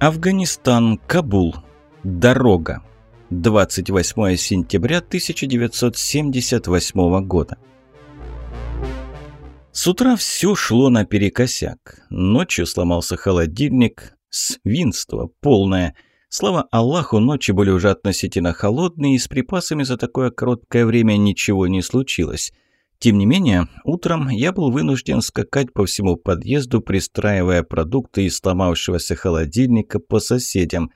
Афганистан, Кабул. Дорога. 28 сентября 1978 года. С утра все шло наперекосяк. Ночью сломался холодильник. Свинство полное. Слава Аллаху, ночи были уже относительно холодные, и с припасами за такое короткое время ничего не случилось. Тем не менее, утром я был вынужден скакать по всему подъезду, пристраивая продукты из сломавшегося холодильника по соседям.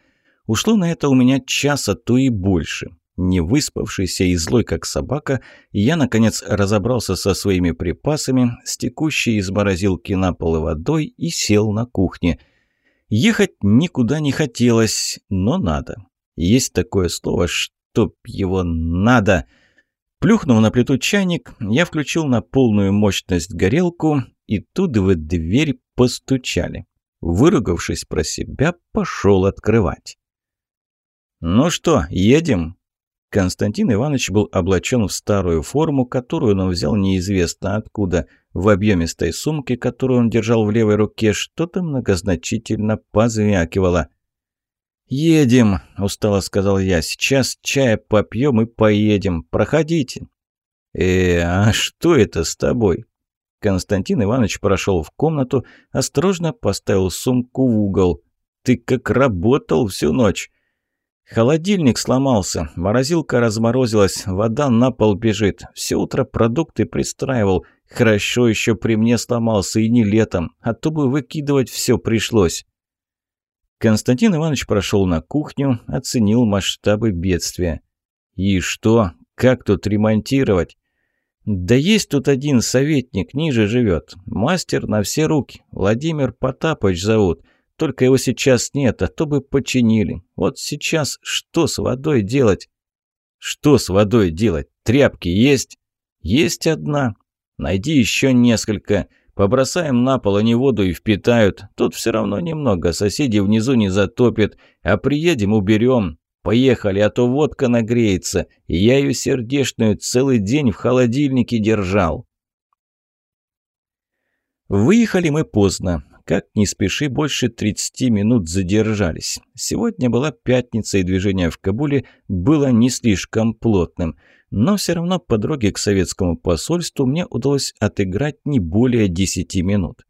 Ушло на это у меня час, а то и больше. Не выспавшийся и злой, как собака, я, наконец, разобрался со своими припасами, с текущей из морозилки на пол водой и сел на кухне. Ехать никуда не хотелось, но надо. Есть такое слово, чтоб его надо – Плюхнув на плиту чайник, я включил на полную мощность горелку, и тут в дверь постучали. Выругавшись про себя, пошел открывать. «Ну что, едем?» Константин Иванович был облачен в старую форму, которую он взял неизвестно откуда. В объемистой сумке, которую он держал в левой руке, что-то многозначительно позвякивало – «Едем», – устало сказал я. «Сейчас чая попьем и поедем. Проходите». «Э, а что это с тобой?» Константин Иванович прошел в комнату, осторожно поставил сумку в угол. «Ты как работал всю ночь?» «Холодильник сломался, морозилка разморозилась, вода на пол бежит. Все утро продукты пристраивал. Хорошо еще при мне сломался и не летом, а то бы выкидывать все пришлось». Константин Иванович прошел на кухню, оценил масштабы бедствия. «И что? Как тут ремонтировать?» «Да есть тут один советник, ниже живет. Мастер на все руки. Владимир Потапович зовут. Только его сейчас нет, а то бы починили. Вот сейчас что с водой делать?» «Что с водой делать? Тряпки есть?» «Есть одна. Найди еще несколько. Побросаем на пол, они воду и впитают. Тут все равно немного, соседи внизу не затопят. А приедем, уберем. Поехали, а то водка нагреется. Я ее сердечную целый день в холодильнике держал. Выехали мы поздно. Как ни спеши, больше 30 минут задержались. Сегодня была пятница, и движение в Кабуле было не слишком плотным – но все равно по дороге к советскому посольству мне удалось отыграть не более 10 минут.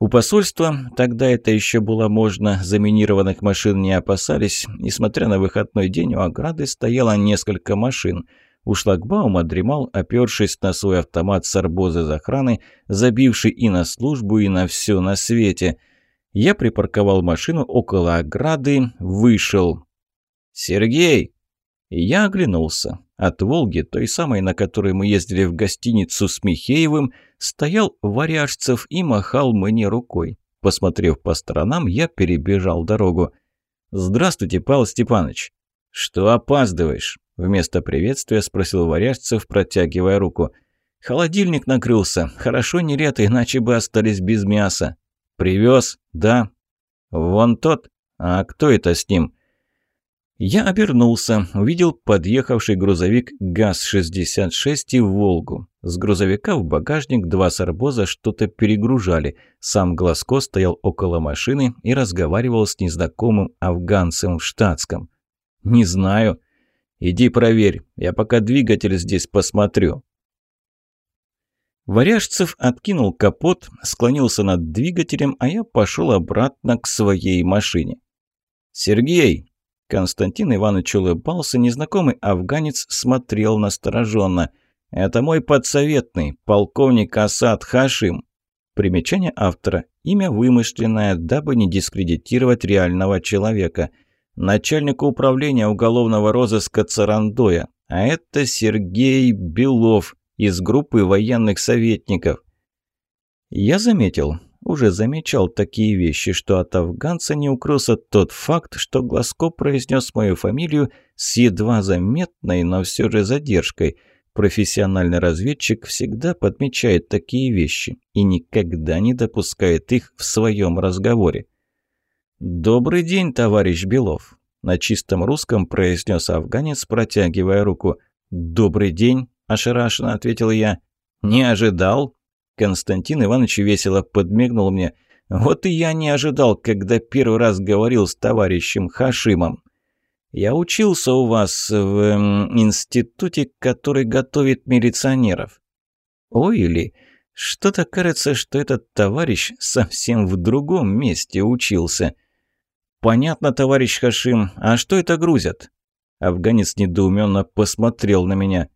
У посольства, тогда это еще было можно, заминированных машин не опасались. Несмотря на выходной день, у ограды стояло несколько машин. У шлагбаума дремал, опершись на свой автомат с арбоза из охраны, забивший и на службу, и на все на свете. Я припарковал машину около ограды, вышел. «Сергей!» Я оглянулся. От «Волги», той самой, на которой мы ездили в гостиницу с Михеевым, стоял Варяжцев и махал мне рукой. Посмотрев по сторонам, я перебежал дорогу. «Здравствуйте, Павел Степанович». «Что опаздываешь?» Вместо приветствия спросил Варяжцев, протягивая руку. «Холодильник накрылся. Хорошо не лето, иначе бы остались без мяса». «Привез?» «Да». «Вон тот? А кто это с ним?» Я обернулся, увидел подъехавший грузовик ГАЗ-66 и «Волгу». С грузовика в багажник два сарбоза что-то перегружали. Сам Глазко стоял около машины и разговаривал с незнакомым афганцем в штатском. «Не знаю. Иди проверь. Я пока двигатель здесь посмотрю». Варяжцев откинул капот, склонился над двигателем, а я пошел обратно к своей машине. «Сергей!» Константин Иванович улыбался, незнакомый афганец смотрел настороженно. «Это мой подсоветный, полковник Асад Хашим». Примечание автора. Имя вымышленное, дабы не дискредитировать реального человека. Начальник управления уголовного розыска Царандоя. А это Сергей Белов из группы военных советников. Я заметил, уже замечал такие вещи, что от афганца не укрылся тот факт, что Глазко произнес мою фамилию с едва заметной, но все же задержкой. Профессиональный разведчик всегда подмечает такие вещи и никогда не допускает их в своем разговоре. «Добрый день, товарищ Белов», – на чистом русском произнес афганец, протягивая руку. «Добрый день», – ошарашенно ответил я. «Не ожидал?» Константин Иванович весело подмигнул мне. Вот и я не ожидал, когда первый раз говорил с товарищем Хашимом. Я учился у вас в эм, институте, который готовит милиционеров. Ой, или что-то кажется, что этот товарищ совсем в другом месте учился. Понятно, товарищ Хашим, а что это грузят? Афганец недоуменно посмотрел на меня.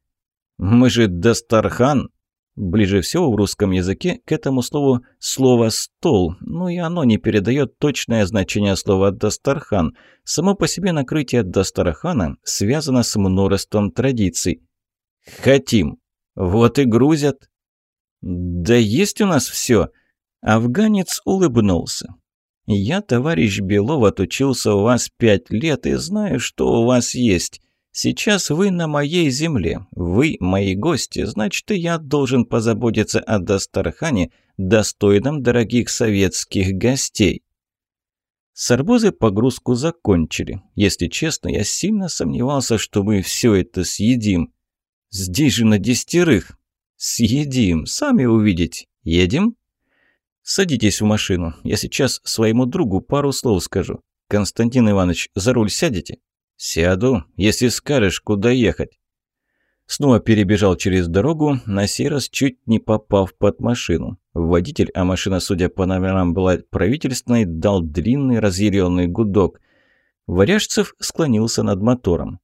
Мы же Дастархан. Ближе всего в русском языке к этому слову слово «стол», но и оно не передает точное значение слова «дастархан». Само по себе накрытие Дастархана связано с множеством традиций. «Хотим». Вот и грузят. «Да есть у нас все. Афганец улыбнулся. «Я, товарищ Белов, отучился у вас пять лет и знаю, что у вас есть. Сейчас вы на моей земле, вы мои гости, значит, и я должен позаботиться о Дастархане, достойном дорогих советских гостей. С погрузку закончили. Если честно, я сильно сомневался, что мы все это съедим. Здесь же на десятерых. Съедим, сами увидеть. Едем? Садитесь в машину. Я сейчас своему другу пару слов скажу. Константин Иванович, за руль сядете? «Сяду, если скажешь, куда ехать». Снова перебежал через дорогу, на сей раз чуть не попав под машину. Водитель, а машина, судя по номерам, была правительственной, дал длинный разъяренный гудок. Варяжцев склонился над мотором.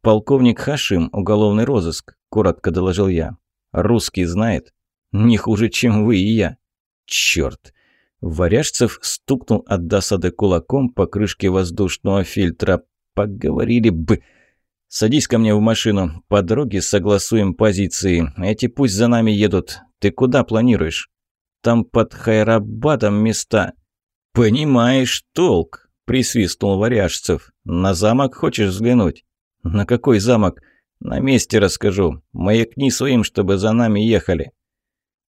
«Полковник Хашим, уголовный розыск», – коротко доложил я. «Русский знает?» «Не хуже, чем вы и я». «Чёрт!» Варяжцев стукнул от досады кулаком по крышке воздушного фильтра. Поговорили бы. Садись ко мне в машину. По дороге согласуем позиции. Эти пусть за нами едут. Ты куда планируешь? Там под Хайрабадом места. Понимаешь толк, присвистнул Варяжцев. На замок хочешь взглянуть? На какой замок? На месте расскажу. Маякни своим, чтобы за нами ехали.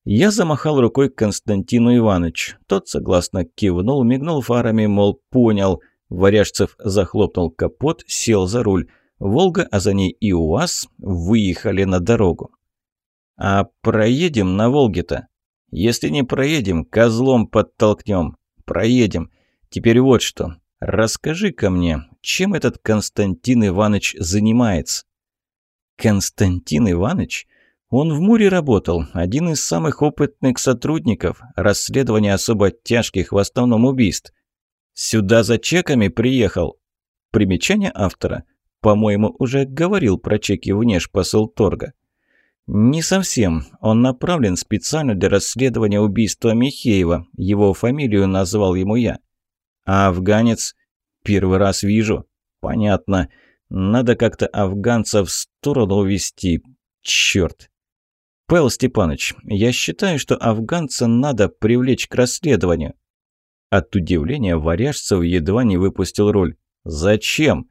Я замахал рукой Константину Ивановичу. Тот согласно кивнул, мигнул фарами, мол, понял. Варяжцев захлопнул капот, сел за руль. «Волга», а за ней и УАЗ выехали на дорогу. «А проедем на Волге-то?» «Если не проедем, козлом подтолкнем. Проедем. Теперь вот что. Расскажи-ка мне, чем этот Константин Иванович занимается?» «Константин Иванович?» Он в Муре работал, один из самых опытных сотрудников, расследования особо тяжких, в основном убийств. Сюда за чеками приехал. Примечание автора. По-моему, уже говорил про чеки торга. Не совсем. Он направлен специально для расследования убийства Михеева. Его фамилию назвал ему я. А афганец? Первый раз вижу. Понятно. Надо как-то афганца в сторону увести. Черт. Павел Степанович, я считаю, что афганца надо привлечь к расследованию. От удивления Варяжцев едва не выпустил роль. «Зачем?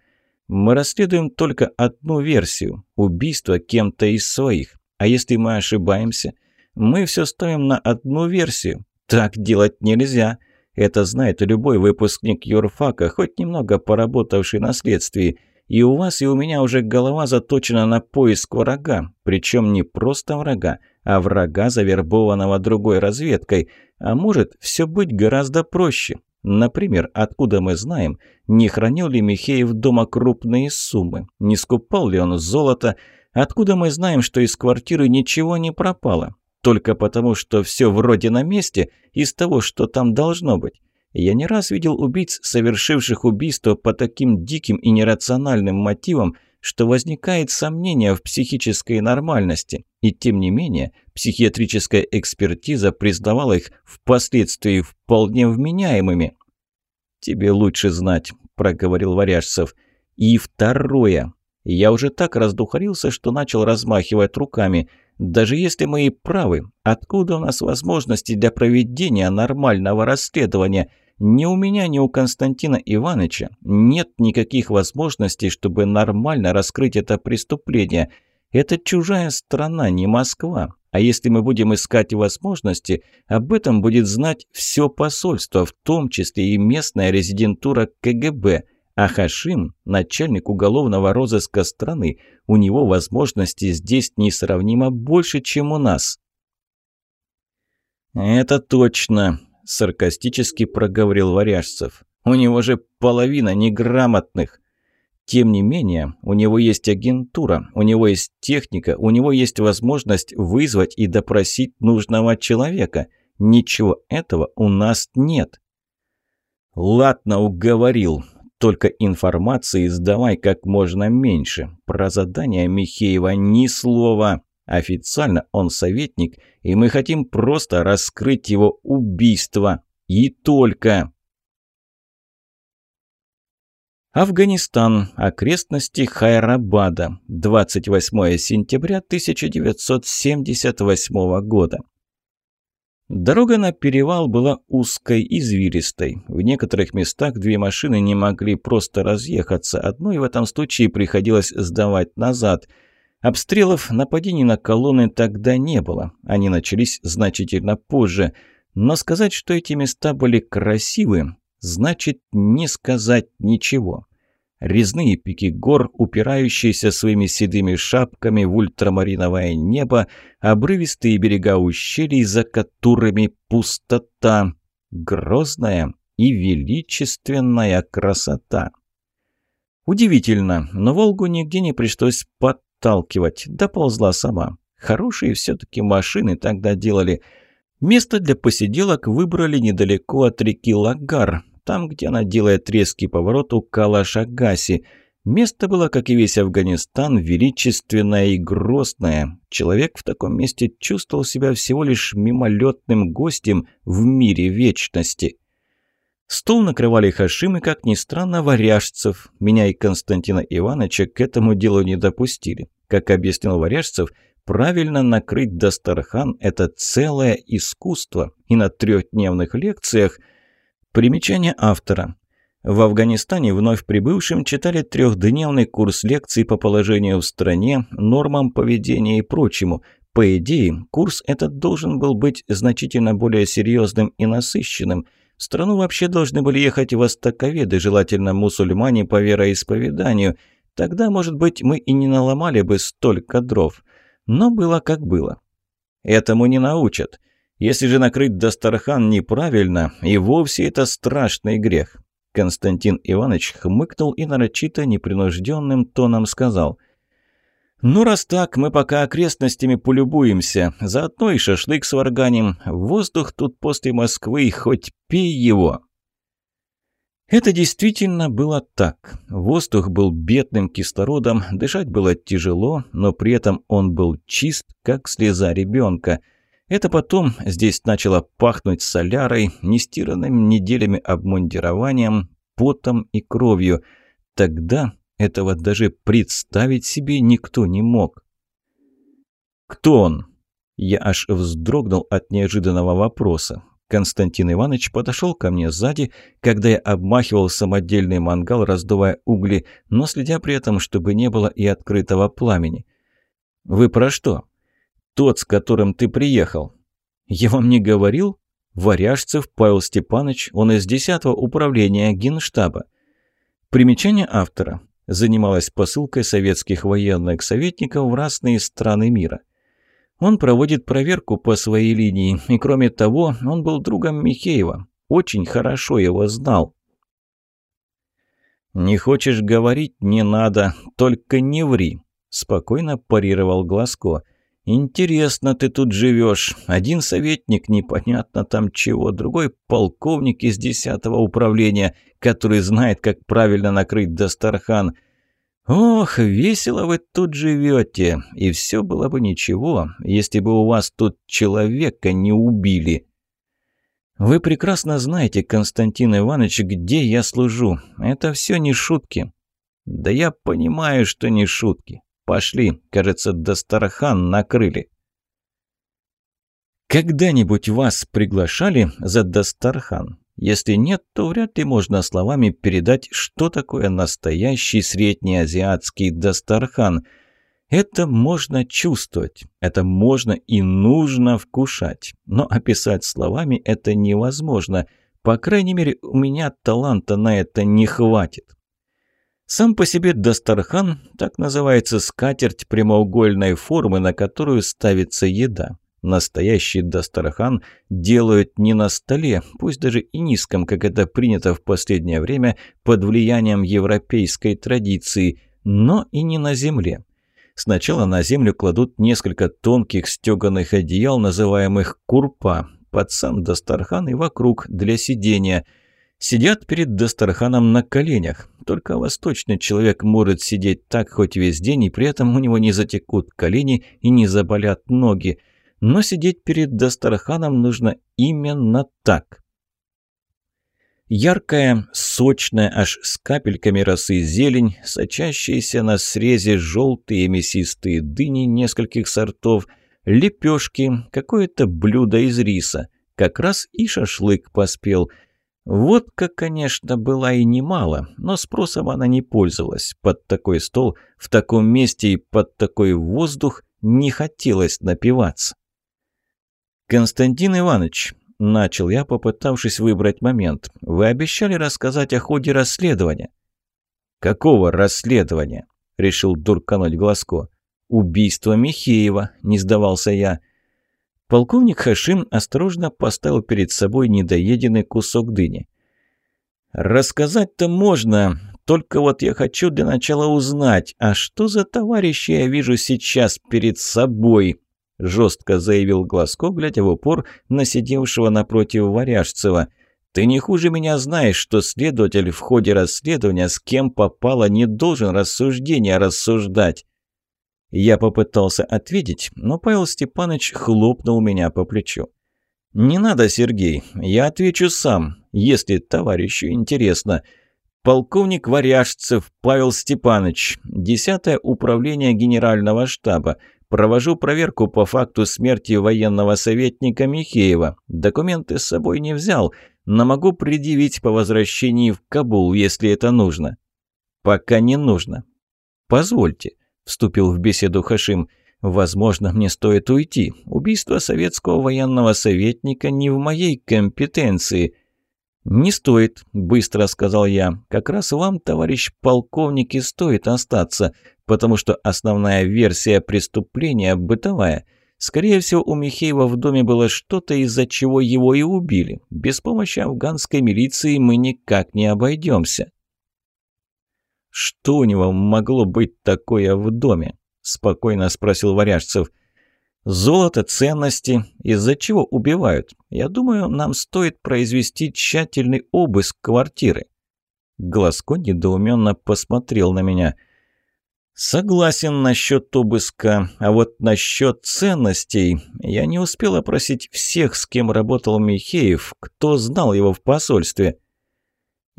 Мы расследуем только одну версию – убийство кем-то из своих. А если мы ошибаемся, мы все ставим на одну версию. Так делать нельзя. Это знает любой выпускник юрфака, хоть немного поработавший на следствии. И у вас, и у меня уже голова заточена на поиск врага. Причем не просто врага, а врага, завербованного другой разведкой. А может все быть гораздо проще. Например, откуда мы знаем, не хранил ли Михеев дома крупные суммы, не скупал ли он золото, откуда мы знаем, что из квартиры ничего не пропало, только потому, что все вроде на месте из того, что там должно быть. Я не раз видел убийц, совершивших убийство по таким диким и нерациональным мотивам, что возникает сомнение в психической нормальности, и тем не менее психиатрическая экспертиза признавала их впоследствии вполне вменяемыми. «Тебе лучше знать», – проговорил Варяжцев. «И второе. Я уже так раздухарился, что начал размахивать руками. Даже если мы и правы, откуда у нас возможности для проведения нормального расследования? Ни у меня, ни у Константина Ивановича нет никаких возможностей, чтобы нормально раскрыть это преступление. Это чужая страна, не Москва. А если мы будем искать возможности, об этом будет знать все посольство, в том числе и местная резидентура КГБ. А Хашим – начальник уголовного розыска страны. У него возможности здесь несравнимо больше, чем у нас. «Это точно. – саркастически проговорил Варяжцев. «У него же половина неграмотных». Тем не менее, у него есть агентура, у него есть техника, у него есть возможность вызвать и допросить нужного человека. Ничего этого у нас нет. Ладно, уговорил. Только информации сдавай как можно меньше. Про задание Михеева ни слова. Официально он советник, и мы хотим просто раскрыть его убийство. И только. Афганистан. Окрестности Хайрабада. 28 сентября 1978 года. Дорога на перевал была узкой, извилистой. В некоторых местах две машины не могли просто разъехаться. Одной в этом случае приходилось сдавать назад. Обстрелов, нападений на колонны тогда не было. Они начались значительно позже. Но сказать, что эти места были красивы, значит не сказать ничего. Резные пики гор, упирающиеся своими седыми шапками в ультрамариновое небо, обрывистые берега ущелий, за которыми пустота, грозная и величественная красота. Удивительно, но Волгу нигде не пришлось подталкивать, доползла сама. Хорошие все-таки машины тогда делали. Место для посиделок выбрали недалеко от реки Лагар, там, где она делает резкий поворот у Калашагаси. Место было, как и весь Афганистан, величественное и грозное. Человек в таком месте чувствовал себя всего лишь мимолетным гостем в мире вечности. Стол накрывали Хашим и, как ни странно, Варяжцев. Меня и Константина Ивановича к этому делу не допустили. Как объяснил Варяжцев, правильно накрыть Дастархан – это целое искусство. И на трехдневных лекциях – Примечание автора. В Афганистане вновь прибывшим читали трехдневный курс лекций по положению в стране, нормам поведения и прочему. По идее, курс этот должен был быть значительно более серьезным и насыщенным. В страну вообще должны были ехать востоковеды, желательно мусульмане по вероисповеданию. Тогда, может быть, мы и не наломали бы столько дров. Но было как было. Этому не научат. Если же накрыть Дастархан неправильно, и вовсе это страшный грех. Константин Иванович хмыкнул и нарочито непринужденным тоном сказал – «Ну, раз так, мы пока окрестностями полюбуемся. Заодно и шашлык сварганим. Воздух тут после Москвы, хоть пей его». Это действительно было так. Воздух был бедным кислородом, дышать было тяжело, но при этом он был чист, как слеза ребенка – это потом здесь начало пахнуть солярой, нестиранным неделями обмундированием, потом и кровью. Тогда этого даже представить себе никто не мог. «Кто он?» Я аж вздрогнул от неожиданного вопроса. Константин Иванович подошел ко мне сзади, когда я обмахивал самодельный мангал, раздувая угли, но следя при этом, чтобы не было и открытого пламени. «Вы про что?» Тот, с которым ты приехал. Я вам не говорил? Варяжцев Павел Степанович, он из 10-го управления Генштаба. Примечание автора. Занималась посылкой советских военных советников в разные страны мира. Он проводит проверку по своей линии, и кроме того, он был другом Михеева. Очень хорошо его знал. «Не хочешь говорить? Не надо. Только не ври», – спокойно парировал Глазко. «Интересно ты тут живешь. Один советник, непонятно там чего, другой полковник из десятого управления, который знает, как правильно накрыть Дастархан. Ох, весело вы тут живете, и все было бы ничего, если бы у вас тут человека не убили». «Вы прекрасно знаете, Константин Иванович, где я служу. Это все не шутки». «Да я понимаю, что не шутки. Пошли, кажется, Дастархан накрыли. Когда-нибудь вас приглашали за Дастархан? Если нет, то вряд ли можно словами передать, что такое настоящий среднеазиатский Дастархан. Это можно чувствовать, это можно и нужно вкушать, но описать словами это невозможно. По крайней мере, у меня таланта на это не хватит. Сам по себе Дастархан, так называется скатерть прямоугольной формы, на которую ставится еда. Настоящий Дастархан делают не на столе, пусть даже и низком, как это принято в последнее время под влиянием европейской традиции, но и не на земле. Сначала на землю кладут несколько тонких стеганых одеял, называемых курпа, под сам Дастархан и вокруг для сидения. Сидят перед Дастарханом на коленях. Только восточный человек может сидеть так хоть весь день, и при этом у него не затекут колени и не заболят ноги – но сидеть перед Дастарханом нужно именно так. Яркая, сочная, аж с капельками росы зелень, сочащиеся на срезе желтые мясистые дыни нескольких сортов, лепешки, какое-то блюдо из риса. Как раз и шашлык поспел. Водка, конечно, была и немало, но спросом она не пользовалась. Под такой стол, в таком месте и под такой воздух не хотелось напиваться. «Константин Иванович», – начал я, попытавшись выбрать момент, – «вы обещали рассказать о ходе расследования». «Какого расследования?» – решил дуркануть Глазко. «Убийство Михеева», – не сдавался я. Полковник Хашим осторожно поставил перед собой недоеденный кусок дыни. «Рассказать-то можно, только вот я хочу для начала узнать, а что за товарищи я вижу сейчас перед собой?» жестко заявил Глазко, глядя в упор на сидевшего напротив Варяжцева. «Ты не хуже меня знаешь, что следователь в ходе расследования с кем попало не должен рассуждения рассуждать». Я попытался ответить, но Павел Степанович хлопнул меня по плечу. «Не надо, Сергей, я отвечу сам, если товарищу интересно. Полковник Варяжцев Павел Степанович, 10 управление Генерального штаба. Провожу проверку по факту смерти военного советника Михеева. Документы с собой не взял, но могу предъявить по возвращении в Кабул, если это нужно». «Пока не нужно». «Позвольте», – вступил в беседу Хашим. «Возможно, мне стоит уйти. Убийство советского военного советника не в моей компетенции». «Не стоит», – быстро сказал я. «Как раз вам, товарищ полковник, и стоит остаться потому что основная версия преступления бытовая. Скорее всего, у Михеева в доме было что-то, из-за чего его и убили. Без помощи афганской милиции мы никак не обойдемся. «Что у него могло быть такое в доме?» – спокойно спросил Варяжцев. «Золото, ценности. Из-за чего убивают? Я думаю, нам стоит произвести тщательный обыск квартиры». Глазко недоуменно посмотрел на меня – «Согласен насчет обыска, а вот насчет ценностей я не успел опросить всех, с кем работал Михеев, кто знал его в посольстве».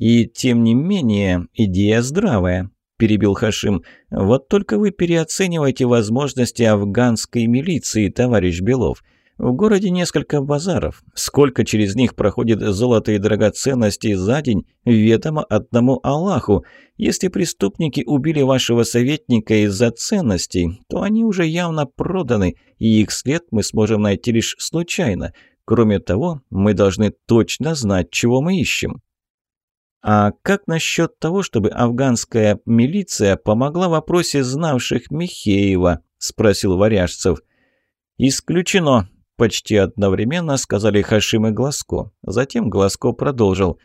«И тем не менее, идея здравая», – перебил Хашим. «Вот только вы переоцениваете возможности афганской милиции, товарищ Белов. В городе несколько базаров. Сколько через них проходит золото и драгоценности за день, ведомо одному Аллаху. Если преступники убили вашего советника из-за ценностей, то они уже явно проданы, и их след мы сможем найти лишь случайно. Кроме того, мы должны точно знать, чего мы ищем. А как насчет того, чтобы афганская милиция помогла в вопросе знавших Михеева? Спросил Варяжцев. Исключено. Почти одновременно сказали Хашим и Глазко. Затем Глазко продолжил.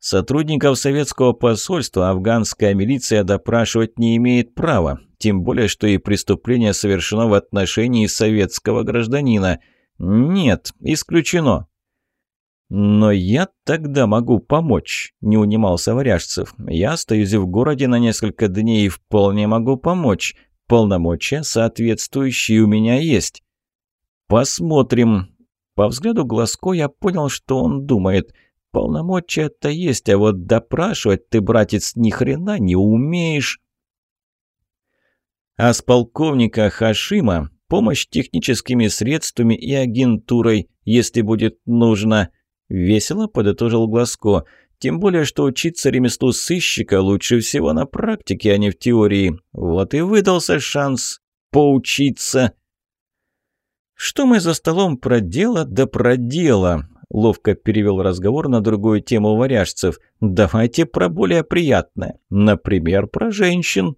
«Сотрудников советского посольства афганская милиция допрашивать не имеет права, тем более, что и преступление совершено в отношении советского гражданина. Нет, исключено». «Но я тогда могу помочь», – не унимался Варяжцев. «Я остаюсь в городе на несколько дней и вполне могу помочь. Полномочия соответствующие у меня есть». «Посмотрим». По взгляду Глазко я понял, что он думает. «Полномочия-то есть, а вот допрашивать ты, братец, ни хрена не умеешь». А с полковника Хашима помощь техническими средствами и агентурой, если будет нужно. Весело подытожил Глазко. Тем более, что учиться ремеслу сыщика лучше всего на практике, а не в теории. Вот и выдался шанс поучиться. «Что мы за столом про дело да про дело?» Ловко перевел разговор на другую тему варяжцев. «Давайте про более приятное. Например, про женщин».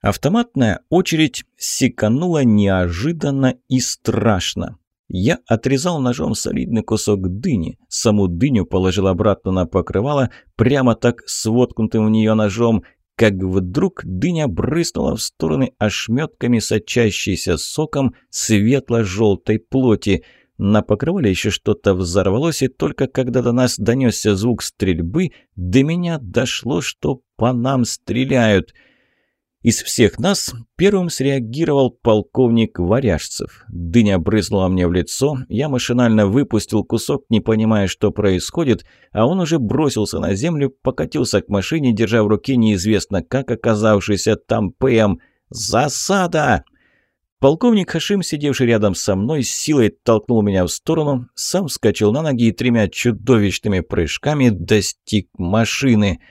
Автоматная очередь секанула неожиданно и страшно. Я отрезал ножом солидный кусок дыни, саму дыню положил обратно на покрывало, прямо так с воткнутым в нее ножом, как вдруг дыня брызнула в стороны ошметками сочащейся соком светло-желтой плоти. На покрывале еще что-то взорвалось, и только когда до нас донесся звук стрельбы, до меня дошло, что по нам стреляют — из всех нас первым среагировал полковник Варяжцев. Дыня брызнула мне в лицо, я машинально выпустил кусок, не понимая, что происходит, а он уже бросился на землю, покатился к машине, держа в руке неизвестно как оказавшийся там ПМ. «Засада!» Полковник Хашим, сидевший рядом со мной, с силой толкнул меня в сторону, сам вскочил на ноги и тремя чудовищными прыжками достиг машины –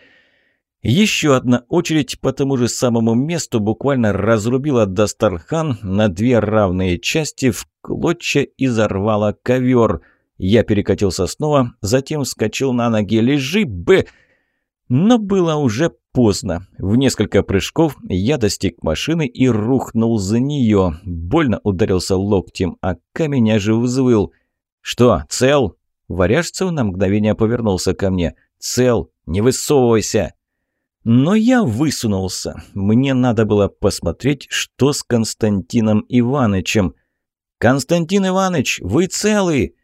еще одна очередь по тому же самому месту буквально разрубила Дастархан на две равные части, в клочья изорвала ковер. Я перекатился снова, затем вскочил на ноги. «Лежи, Б!» Но было уже поздно. В несколько прыжков я достиг машины и рухнул за нее. Больно ударился локтем о камень, аж взвыл. «Что, цел?» Варяжцев на мгновение повернулся ко мне. «Цел, не высовывайся!» Но я высунулся. Мне надо было посмотреть, что с Константином Иванычем. «Константин Иваныч, вы целы?»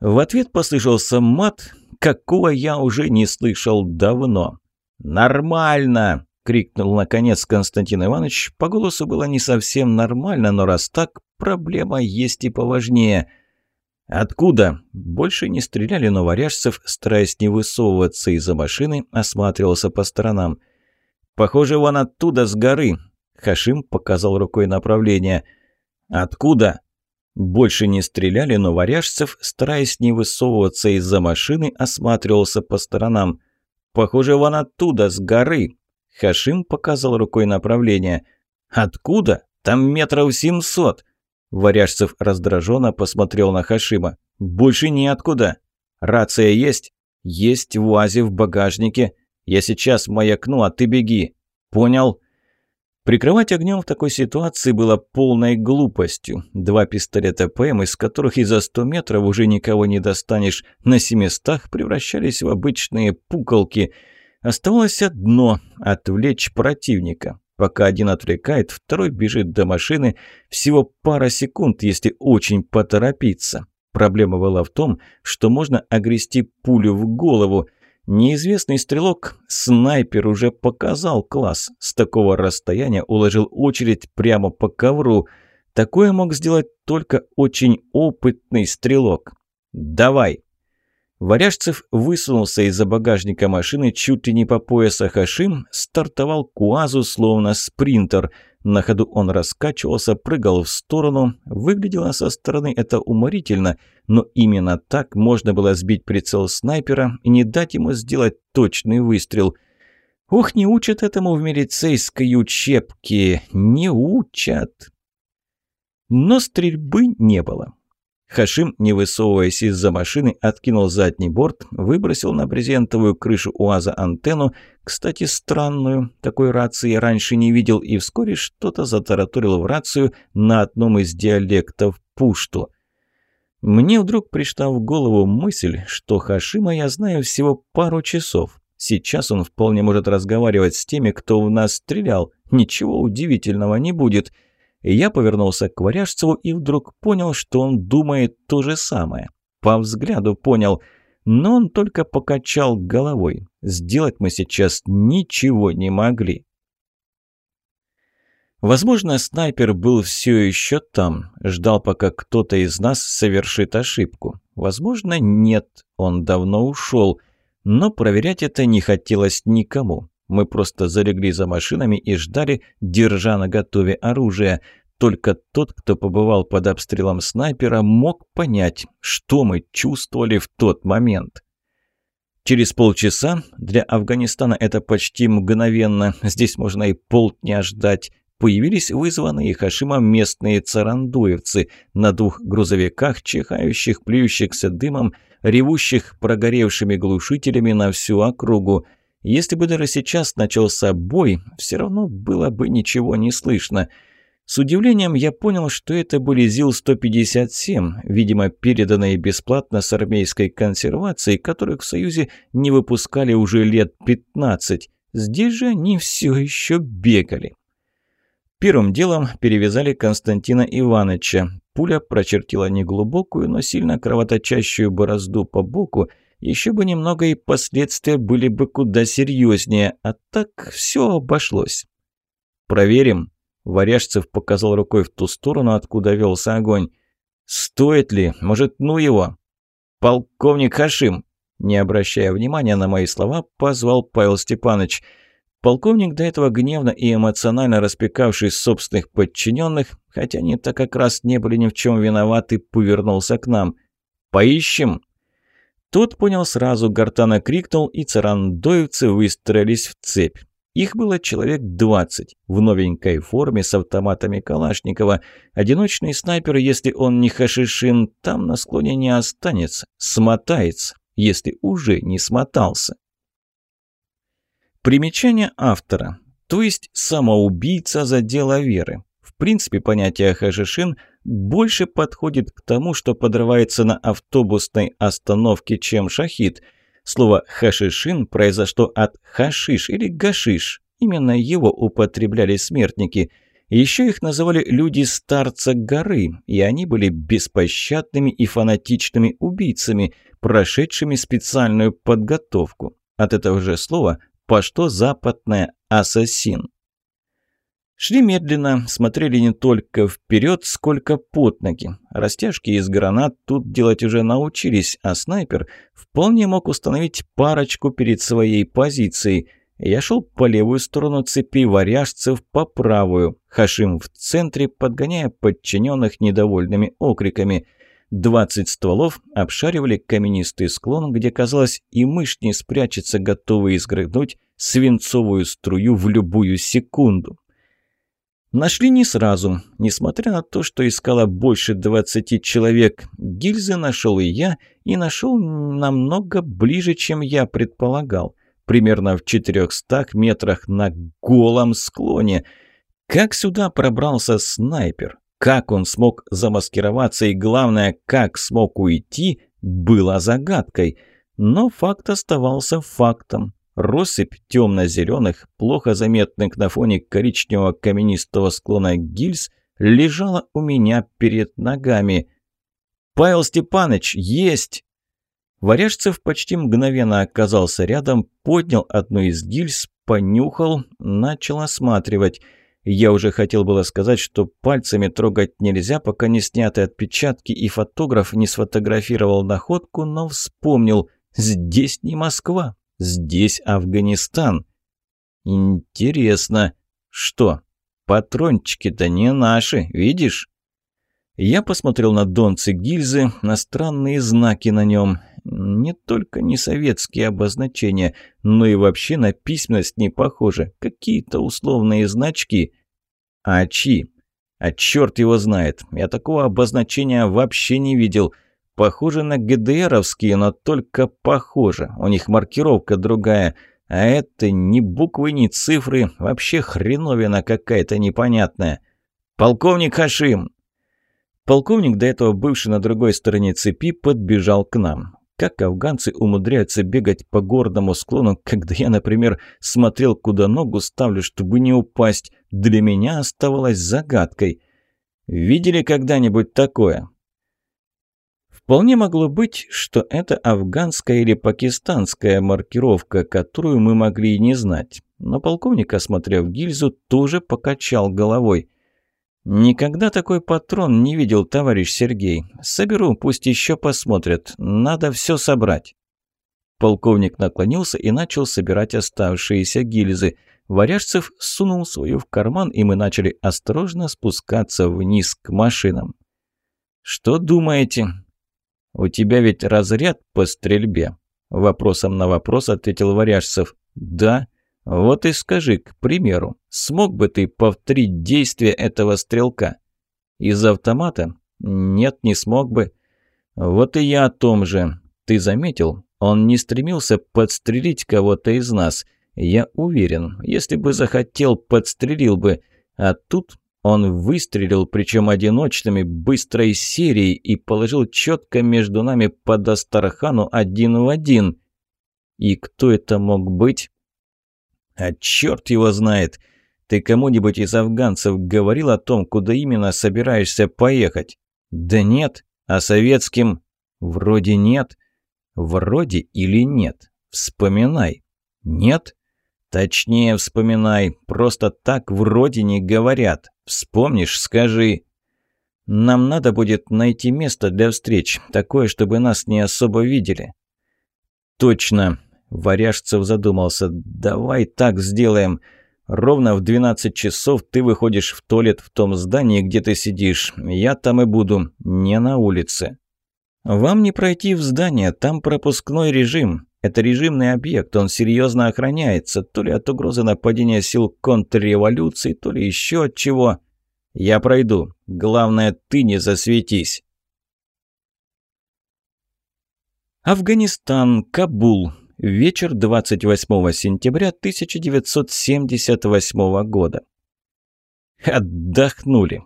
В ответ послышался мат, какого я уже не слышал давно. «Нормально!» — крикнул наконец Константин Иванович. По голосу было не совсем нормально, но раз так, проблема есть и поважнее — «Откуда?» Больше не стреляли, но Варяжцев, стараясь не высовываться из-за машины, осматривался по сторонам. «Похоже, вон оттуда, с горы!» Хашим показал рукой направление. «Откуда?» Больше не стреляли, но Варяжцев, стараясь не высовываться из-за машины, осматривался по сторонам. «Похоже, вон оттуда, с горы!» Хашим показал рукой направление. «Откуда? Там метров семьсот!» Варяжцев раздраженно посмотрел на Хашима. «Больше неоткуда. Рация есть?» «Есть в УАЗе в багажнике. Я сейчас маякну, а ты беги. Понял?» Прикрывать огнем в такой ситуации было полной глупостью. Два пистолета ПМ, из которых и за сто метров уже никого не достанешь, на семистах превращались в обычные пуколки. Оставалось одно – отвлечь противника. Пока один отвлекает, второй бежит до машины. Всего пара секунд, если очень поторопиться. Проблема была в том, что можно огрести пулю в голову. Неизвестный стрелок, снайпер, уже показал класс. С такого расстояния уложил очередь прямо по ковру. Такое мог сделать только очень опытный стрелок. «Давай!» Варяжцев высунулся из-за багажника машины чуть ли не по пояса Хашим, стартовал Куазу словно спринтер. На ходу он раскачивался, прыгал в сторону. Выглядело со стороны это уморительно, но именно так можно было сбить прицел снайпера и не дать ему сделать точный выстрел. Ух, не учат этому в милицейской учебке, не учат. Но стрельбы не было. Хашим, не высовываясь из-за машины, откинул задний борт, выбросил на брезентовую крышу УАЗа антенну, кстати, странную, такой рации я раньше не видел, и вскоре что-то затараторил в рацию на одном из диалектов пушту. Мне вдруг пришла в голову мысль, что Хашима я знаю всего пару часов. Сейчас он вполне может разговаривать с теми, кто в нас стрелял. Ничего удивительного не будет – я повернулся к Варяжцеву и вдруг понял, что он думает то же самое. По взгляду понял, но он только покачал головой. Сделать мы сейчас ничего не могли. Возможно, снайпер был все еще там, ждал, пока кто-то из нас совершит ошибку. Возможно, нет, он давно ушел. Но проверять это не хотелось никому. Мы просто залегли за машинами и ждали, держа на готове оружие. Только тот, кто побывал под обстрелом снайпера, мог понять, что мы чувствовали в тот момент. Через полчаса, для Афганистана это почти мгновенно, здесь можно и полдня ждать, появились вызванные Хашимом местные царандуевцы на двух грузовиках, чихающих, плюющихся дымом, ревущих прогоревшими глушителями на всю округу – Если бы даже сейчас начался бой, все равно было бы ничего не слышно. С удивлением я понял, что это были ЗИЛ-157, видимо, переданные бесплатно с армейской консервацией, которых в Союзе не выпускали уже лет 15. Здесь же они все еще бегали. Первым делом перевязали Константина Ивановича. Пуля прочертила неглубокую, но сильно кровоточащую борозду по боку. Еще бы немного и последствия были бы куда серьезнее, а так все обошлось. «Проверим», — Варяжцев показал рукой в ту сторону, откуда велся огонь. «Стоит ли? Может, ну его?» «Полковник Хашим», не обращая внимания на мои слова, позвал Павел Степанович — Полковник, до этого гневно и эмоционально распекавший собственных подчиненных, хотя они так как раз не были ни в чем виноваты, повернулся к нам. «Поищем!» Тот понял сразу, гортано крикнул, и царандоевцы выстроились в цепь. Их было человек двадцать, в новенькой форме с автоматами Калашникова. Одиночный снайпер, если он не хашишин, там на склоне не останется, смотается, если уже не смотался. Примечание автора, то есть самоубийца за дело веры. В принципе, понятие хашишин больше подходит к тому, что подрывается на автобусной остановке, чем шахид. Слово «хашишин» произошло от «хашиш» или «гашиш». Именно его употребляли смертники. Еще их называли люди старца горы, и они были беспощадными и фанатичными убийцами, прошедшими специальную подготовку. От этого же слова – по что западная ассасин. Шли медленно, смотрели не только вперед, сколько под ноги. Растяжки из гранат тут делать уже научились, а снайпер вполне мог установить парочку перед своей позицией. Я шел по левую сторону цепи, варяжцев по правую, Хашим в центре, подгоняя подчиненных недовольными окриками – Двадцать стволов обшаривали каменистый склон, где, казалось, и мышь не спрячется, готовый изгрыгнуть свинцовую струю в любую секунду. Нашли не сразу. Несмотря на то, что искало больше двадцати человек, гильзы нашел и я, и нашел намного ближе, чем я предполагал. Примерно в четырехстах метрах на голом склоне. Как сюда пробрался снайпер? Как он смог замаскироваться и, главное, как смог уйти, было загадкой. Но факт оставался фактом. Россыпь темно-зеленых, плохо заметных на фоне коричневого каменистого склона гильз лежала у меня перед ногами. «Павел Степанович, есть!» Варяжцев почти мгновенно оказался рядом, поднял одну из гильз, понюхал, начал осматривать – я уже хотел было сказать, что пальцами трогать нельзя, пока не сняты отпечатки и фотограф не сфотографировал находку, но вспомнил – здесь не Москва, здесь Афганистан. Интересно, что, патрончики-то не наши, видишь? Я посмотрел на донцы гильзы, на странные знаки на нем. Не только не советские обозначения, но и вообще на письменность не похоже. Какие-то условные значки. А чьи? А черт его знает. Я такого обозначения вообще не видел. Похоже на ГДРовские, но только похоже. У них маркировка другая. А это ни буквы, ни цифры. Вообще хреновина какая-то непонятная. «Полковник Хашим!» Полковник, до этого бывший на другой стороне цепи, подбежал к нам. Как афганцы умудряются бегать по горному склону, когда я, например, смотрел, куда ногу ставлю, чтобы не упасть, для меня оставалось загадкой. Видели когда-нибудь такое? Вполне могло быть, что это афганская или пакистанская маркировка, которую мы могли и не знать. Но полковник, осмотрев гильзу, тоже покачал головой – «Никогда такой патрон не видел, товарищ Сергей. Соберу, пусть еще посмотрят. Надо все собрать». Полковник наклонился и начал собирать оставшиеся гильзы. Варяжцев сунул свою в карман, и мы начали осторожно спускаться вниз к машинам. «Что думаете?» «У тебя ведь разряд по стрельбе?» Вопросом на вопрос ответил Варяжцев. «Да». Вот и скажи, к примеру, смог бы ты повторить действие этого стрелка? Из автомата? Нет, не смог бы. Вот и я о том же. Ты заметил, Он не стремился подстрелить кого-то из нас. Я уверен, если бы захотел, подстрелил бы. А тут он выстрелил, причем одиночными, быстрой серией и положил четко между нами под Астархану один в один. И кто это мог быть? А черт его знает. Ты кому-нибудь из афганцев говорил о том, куда именно собираешься поехать? Да нет. А советским? Вроде нет. Вроде или нет? Вспоминай. Нет? Точнее вспоминай. Просто так вроде не говорят. Вспомнишь, скажи. Нам надо будет найти место для встреч, такое, чтобы нас не особо видели. Точно. Варяжцев задумался. Давай так сделаем. Ровно в 12 часов ты выходишь в туалет в том здании, где ты сидишь. Я там и буду, не на улице. Вам не пройти в здание, там пропускной режим. Это режимный объект, он серьезно охраняется, то ли от угрозы нападения сил контрреволюции, то ли еще от чего. Я пройду. Главное, ты не засветись. Афганистан, Кабул. Вечер 28 сентября 1978 года. Отдохнули.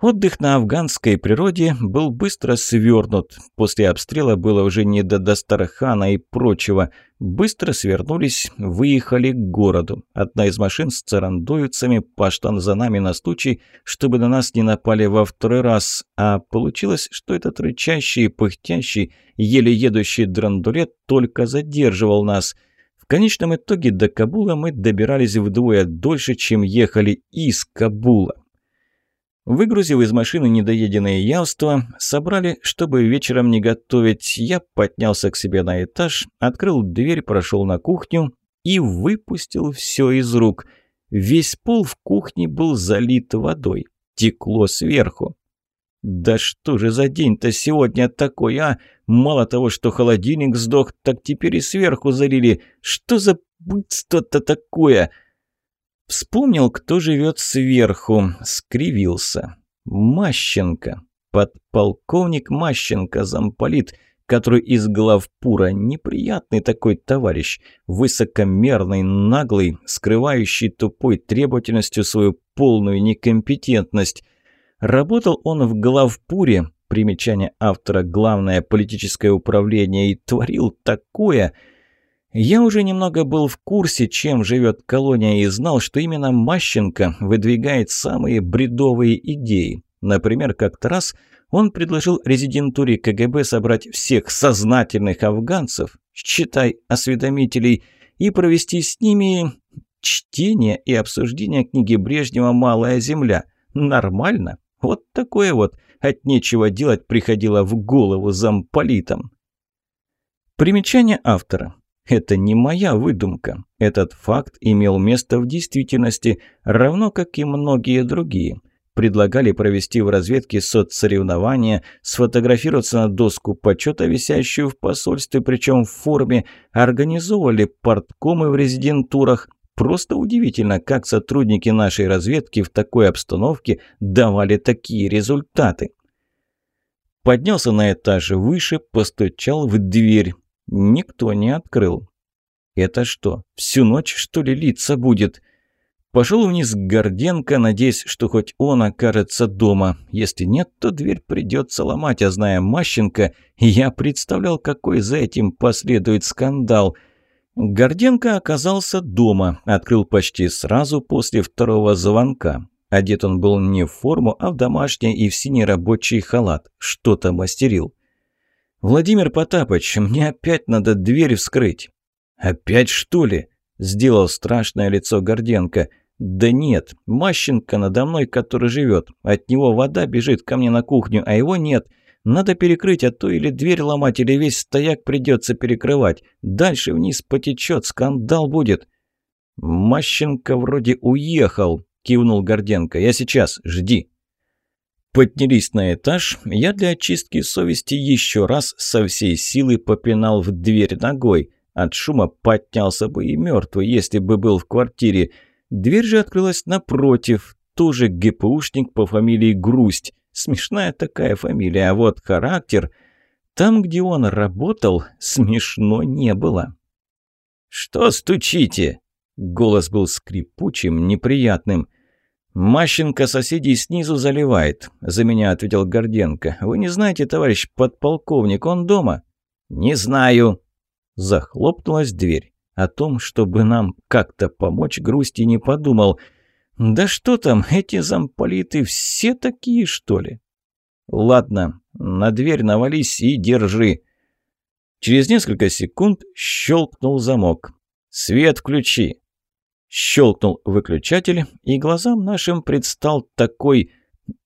Отдых на афганской природе был быстро свернут. После обстрела было уже не до Дастархана и прочего. Быстро свернулись, выехали к городу. Одна из машин с царандуицами пошла за нами на случай, чтобы на нас не напали во второй раз. А получилось, что этот рычащий, пыхтящий, еле едущий драндулет только задерживал нас. В конечном итоге до Кабула мы добирались вдвое дольше, чем ехали из Кабула. Выгрузив из машины недоеденные явства, собрали, чтобы вечером не готовить. Я поднялся к себе на этаж, открыл дверь, прошел на кухню и выпустил все из рук. Весь пол в кухне был залит водой. Текло сверху. «Да что же за день-то сегодня такой, а? Мало того, что холодильник сдох, так теперь и сверху залили. Что за быдство-то такое?» Вспомнил, кто живет сверху, скривился. Мащенко. Подполковник Мащенко, замполит, который из главпура. Неприятный такой товарищ. Высокомерный, наглый, скрывающий тупой требовательностью свою полную некомпетентность. Работал он в главпуре, примечание автора «Главное политическое управление» и творил такое – я уже немного был в курсе, чем живет колония, и знал, что именно Мащенко выдвигает самые бредовые идеи. Например, как-то раз он предложил резидентуре КГБ собрать всех сознательных афганцев, считай осведомителей, и провести с ними чтение и обсуждение книги Брежнева «Малая земля». Нормально? Вот такое вот от нечего делать приходило в голову замполитам. Примечание автора. Это не моя выдумка. Этот факт имел место в действительности, равно как и многие другие. Предлагали провести в разведке соцсоревнования, сфотографироваться на доску почета, висящую в посольстве, причем в форме, организовывали порткомы в резидентурах. Просто удивительно, как сотрудники нашей разведки в такой обстановке давали такие результаты. Поднялся на этаж выше, постучал в дверь. Никто не открыл. Это что, всю ночь, что ли, литься будет? Пошел вниз Горденко, надеясь, что хоть он окажется дома. Если нет, то дверь придется ломать, а зная Мащенко, я представлял, какой за этим последует скандал. Горденко оказался дома, открыл почти сразу после второго звонка. Одет он был не в форму, а в домашний и в синий рабочий халат. Что-то мастерил. «Владимир Потапыч, мне опять надо дверь вскрыть». «Опять что ли?» – сделал страшное лицо Горденко. «Да нет, Мащенко надо мной, который живет. От него вода бежит ко мне на кухню, а его нет. Надо перекрыть, а то или дверь ломать, или весь стояк придется перекрывать. Дальше вниз потечет, скандал будет». «Мащенко вроде уехал», – кивнул Горденко. «Я сейчас, жди». Поднялись на этаж, я для очистки совести еще раз со всей силы попинал в дверь ногой. От шума поднялся бы и мертвый, если бы был в квартире. Дверь же открылась напротив, тоже ГПУшник по фамилии Грусть. Смешная такая фамилия, а вот характер... там, где он работал, смешно не было. «Что стучите?» Голос был скрипучим, неприятным. «Мащенко соседей снизу заливает», — за меня ответил Горденко. «Вы не знаете, товарищ подполковник, он дома?» «Не знаю». Захлопнулась дверь. О том, чтобы нам как-то помочь, грусти не подумал. «Да что там, эти замполиты все такие, что ли?» «Ладно, на дверь навались и держи». Через несколько секунд щелкнул замок. «Свет включи!» Щелкнул выключатель, и глазам нашим предстал такой,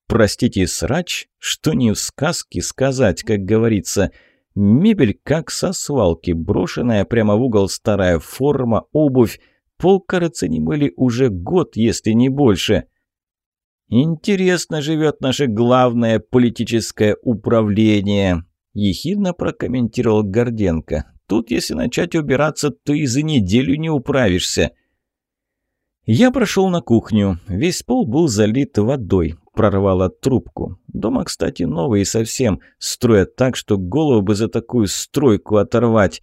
простите, срач, что не в сказке сказать, как говорится. Мебель как со свалки, брошенная прямо в угол старая форма, обувь. Пол, не мыли уже год, если не больше. «Интересно живет наше главное политическое управление», – ехидно прокомментировал Горденко. «Тут, если начать убираться, то и за неделю не управишься». Я прошел на кухню. Весь пол был залит водой, прорвало трубку. Дома, кстати, новые совсем, строят так, что голову бы за такую стройку оторвать.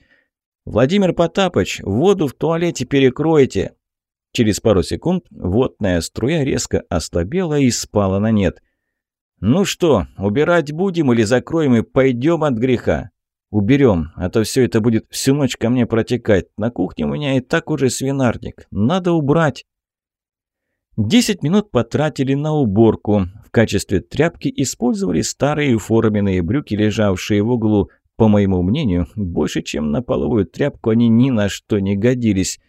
«Владимир Потапыч, воду в туалете перекройте!» Через пару секунд водная струя резко ослабела и спала на нет. «Ну что, убирать будем или закроем и пойдем от греха?» «Уберем, а то все это будет всю ночь ко мне протекать. На кухне у меня и так уже свинарник. Надо убрать». Десять минут потратили на уборку. В качестве тряпки использовали старые форменные брюки, лежавшие в углу. По моему мнению, больше чем на половую тряпку они ни на что не годились.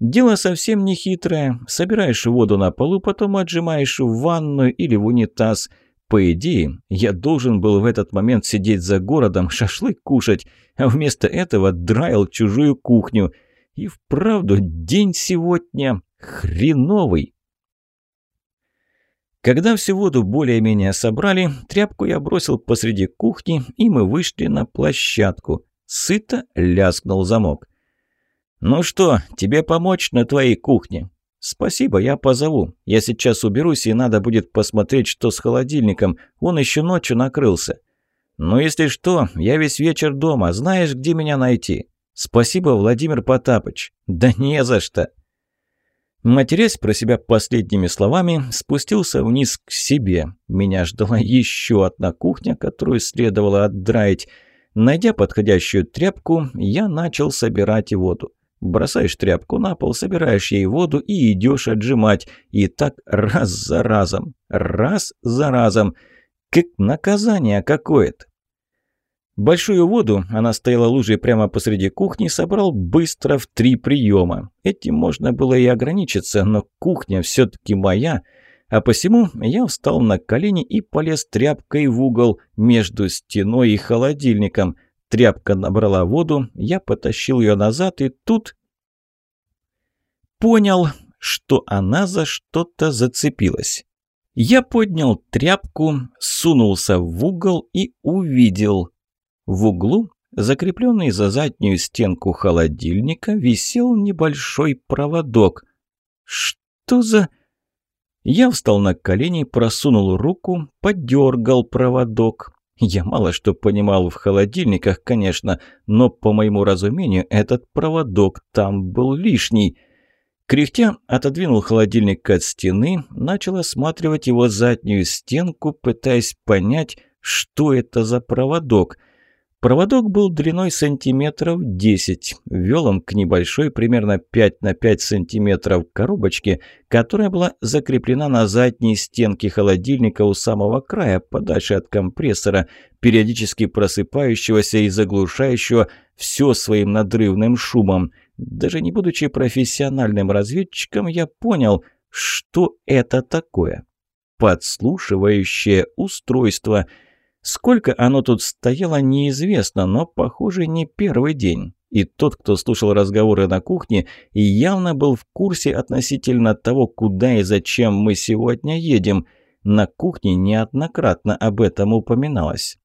Дело совсем не хитрое. Собираешь воду на полу, потом отжимаешь в ванную или в унитаз. По идее, я должен был в этот момент сидеть за городом, шашлык кушать, а вместо этого драил чужую кухню. И вправду день сегодня хреновый. Когда всю воду более-менее собрали, тряпку я бросил посреди кухни, и мы вышли на площадку. Сыто лязгнул замок. «Ну что, тебе помочь на твоей кухне?» «Спасибо, я позову. Я сейчас уберусь, и надо будет посмотреть, что с холодильником. Он еще ночью накрылся». «Ну, если что, я весь вечер дома. Знаешь, где меня найти?» «Спасибо, Владимир Потапыч». «Да не за что». Матерясь про себя последними словами, спустился вниз к себе. Меня ждала еще одна кухня, которую следовало отдраить. Найдя подходящую тряпку, я начал собирать воду. Бросаешь тряпку на пол, собираешь ей воду и идешь отжимать. И так раз за разом, раз за разом. Как наказание какое-то. Большую воду, она стояла лужей прямо посреди кухни, собрал быстро в три приема. Этим можно было и ограничиться, но кухня все-таки моя, а посему я встал на колени и полез тряпкой в угол между стеной и холодильником. Тряпка набрала воду, я потащил ее назад и тут... Понял, что она за что-то зацепилась. Я поднял тряпку, сунулся в угол и увидел... В углу, закрепленный за заднюю стенку холодильника, висел небольшой проводок. Что за... Я встал на колени, просунул руку, подергал проводок. Я мало что понимал в холодильниках, конечно, но, по моему разумению, этот проводок там был лишний. Кряхтя отодвинул холодильник от стены, начал осматривать его заднюю стенку, пытаясь понять, что это за проводок. Проводок был длиной сантиметров 10. Вел он к небольшой, примерно 5 на 5 сантиметров коробочке, которая была закреплена на задней стенке холодильника у самого края, подальше от компрессора, периодически просыпающегося и заглушающего все своим надрывным шумом. Даже не будучи профессиональным разведчиком, я понял, что это такое. Подслушивающее устройство – Сколько оно тут стояло, неизвестно, но, похоже, не первый день. И тот, кто слушал разговоры на кухне, явно был в курсе относительно того, куда и зачем мы сегодня едем. На кухне неоднократно об этом упоминалось.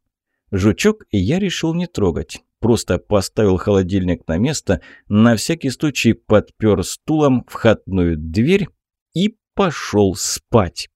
Жучок я решил не трогать. Просто поставил холодильник на место, на всякий случай подпер стулом входную дверь и пошел спать.